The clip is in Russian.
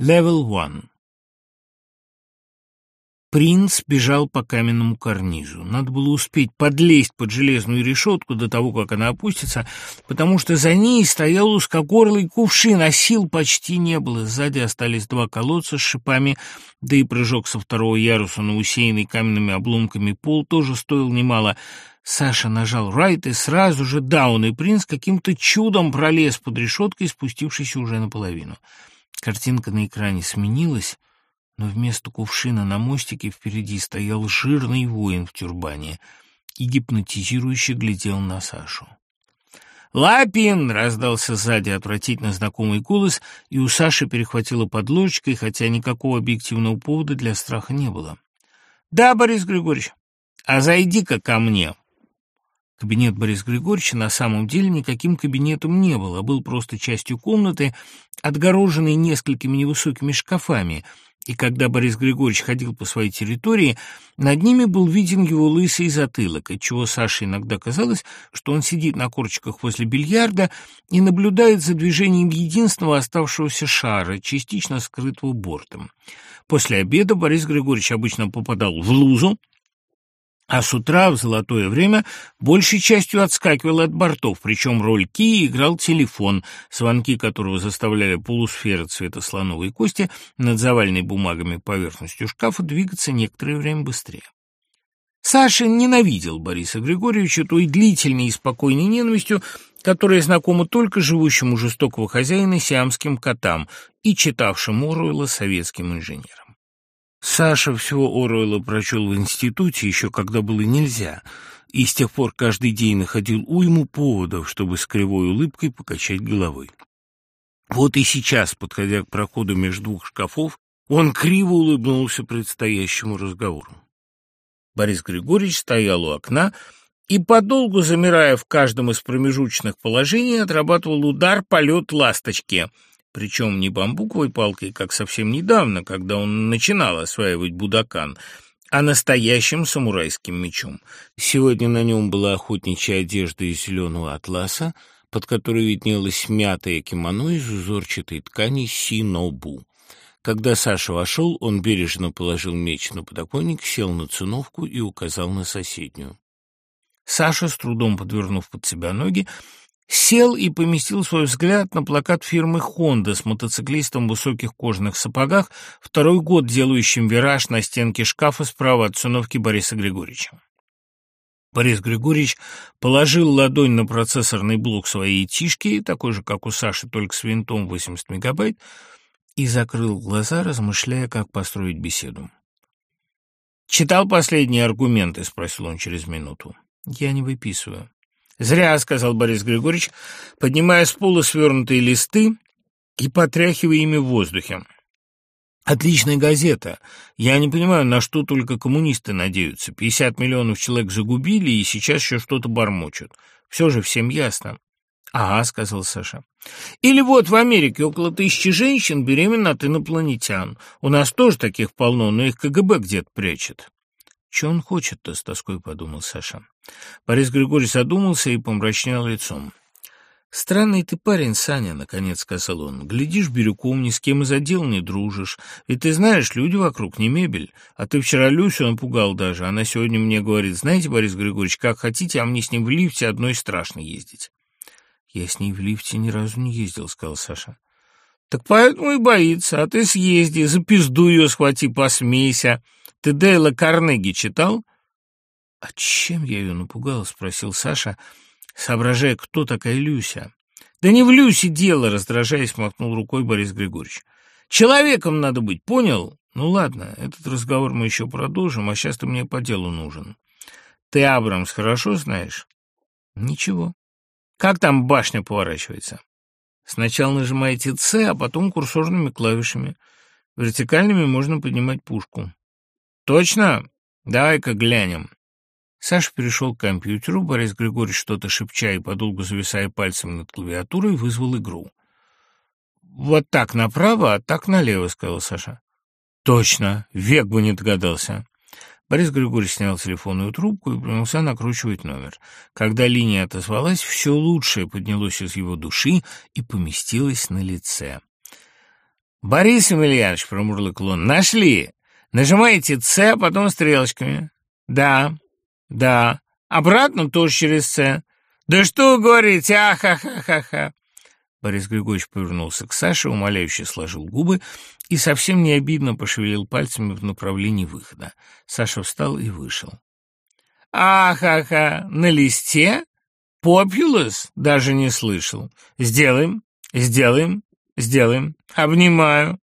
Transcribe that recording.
Level 1 Принц бежал по каменному карнизу. Надо было успеть подлезть под железную решетку до того, как она опустится, потому что за ней стоял узкогорлый кувшин, а сил почти не было. Сзади остались два колодца с шипами, да и прыжок со второго яруса на усеянный каменными обломками пол тоже стоил немало. Саша нажал райт, и сразу же даун, и принц каким-то чудом пролез под решеткой, спустившись уже наполовину. Картинка на экране сменилась, но вместо кувшина на мостике впереди стоял жирный воин в тюрбане и гипнотизирующе глядел на Сашу. «Лапин!» — раздался сзади отвратительно знакомый голос, и у Саши перехватило под ложечкой, хотя никакого объективного повода для страха не было. «Да, Борис Григорьевич, а зайди-ка ко мне!» Кабинет Бориса Григорьевича на самом деле никаким кабинетом не был, а был просто частью комнаты, отгороженной несколькими невысокими шкафами, и когда Борис Григорьевич ходил по своей территории, над ними был виден его лысый затылок, отчего Саше иногда казалось, что он сидит на корчиках возле бильярда и наблюдает за движением единственного оставшегося шара, частично скрытого бортом. После обеда Борис Григорьевич обычно попадал в лузу, а с утра в золотое время большей частью отскакивал от бортов, причем роль Ки играл телефон, звонки которого заставляли полусферы цвета слоновой кости над заваленной бумагами поверхностью шкафа двигаться некоторое время быстрее. Саша ненавидел Бориса Григорьевича той длительной и спокойной ненавистью, которая знакома только живущему жестокого хозяина сиамским котам и читавшим Оруэлла советским инженерам. Саша всего Оруэлла прочел в институте, еще когда было нельзя, и с тех пор каждый день находил уйму поводов, чтобы с кривой улыбкой покачать головой. Вот и сейчас, подходя к проходу между двух шкафов, он криво улыбнулся предстоящему разговору. Борис Григорьевич стоял у окна и, подолгу замирая в каждом из промежуточных положений, отрабатывал удар полет ласточки — причем не бамбуковой палкой, как совсем недавно, когда он начинал осваивать будакан, а настоящим самурайским мечом. Сегодня на нем была охотничья одежда из зеленого атласа, под которой виднелось мятое кимоно из узорчатой ткани синобу. Когда Саша вошел, он бережно положил меч на подоконник, сел на циновку и указал на соседнюю. Саша, с трудом подвернув под себя ноги, Сел и поместил свой взгляд на плакат фирмы «Хонда» с мотоциклистом в высоких кожаных сапогах, второй год делающим вираж на стенке шкафа справа от сыновки Бориса Григорьевича. Борис Григорьевич положил ладонь на процессорный блок своей тишки, такой же, как у Саши, только с винтом 80 мегабайт, и закрыл глаза, размышляя, как построить беседу. «Читал последние аргументы?» — спросил он через минуту. «Я не выписываю». «Зря», — сказал Борис Григорьевич, поднимая с пола свернутые листы и потряхивая ими в воздухе. «Отличная газета. Я не понимаю, на что только коммунисты надеются. Пятьдесят миллионов человек загубили и сейчас еще что-то бормочут. Все же всем ясно». «Ага», — сказал Саша. «Или вот в Америке около тысячи женщин беременны от инопланетян. У нас тоже таких полно, но их КГБ где-то прячет». «Че он хочет-то?» — с тоской подумал Саша. Борис Григорьевич задумался и помрачнел лицом. «Странный ты парень, Саня», — наконец сказал он. «Глядишь бирюком, ни с кем из отдела не дружишь. Ведь ты знаешь, люди вокруг не мебель. А ты вчера Люсю напугал даже. Она сегодня мне говорит, знаете, Борис Григорьевич, как хотите, а мне с ним в лифте одной страшно ездить». «Я с ней в лифте ни разу не ездил», — сказал Саша. «Так поэтому и боится. А ты съезди, за пизду ее схвати, посмейся». Ты Дейла Карнеги читал?» «А чем я ее напугал?» — спросил Саша, соображая, кто такая Люся. «Да не в Люсе дело!» — раздражаясь, махнул рукой Борис Григорьевич. «Человеком надо быть, понял? Ну ладно, этот разговор мы еще продолжим, а сейчас ты мне по делу нужен. Ты Абрамс хорошо знаешь?» «Ничего. Как там башня поворачивается?» «Сначала нажимаете «С», а потом курсорными клавишами. Вертикальными можно поднимать пушку». «Точно? Давай-ка глянем». Саша перешел к компьютеру, Борис Григорьевич что-то шепча и подолгу зависая пальцем над клавиатурой, вызвал игру. «Вот так направо, а так налево», — сказал Саша. «Точно! Век бы не догадался». Борис Григорьевич снял телефонную трубку и принялся накручивать номер. Когда линия отозвалась, все лучшее поднялось из его души и поместилось на лице. «Борис Емельянович», — промурлыкал он, — «нашли. Нажимаете «С», а потом стрелочками». «Да, да. Обратно тоже через «С». «Да что говорите? Ахахахаха!» Борис Григорьевич повернулся к Саше, умоляюще сложил губы и совсем не обидно пошевелил пальцами в направлении выхода. Саша встал и вышел. «Ахаха! На листе? Популус? Даже не слышал. Сделаем, сделаем, сделаем. Обнимаю».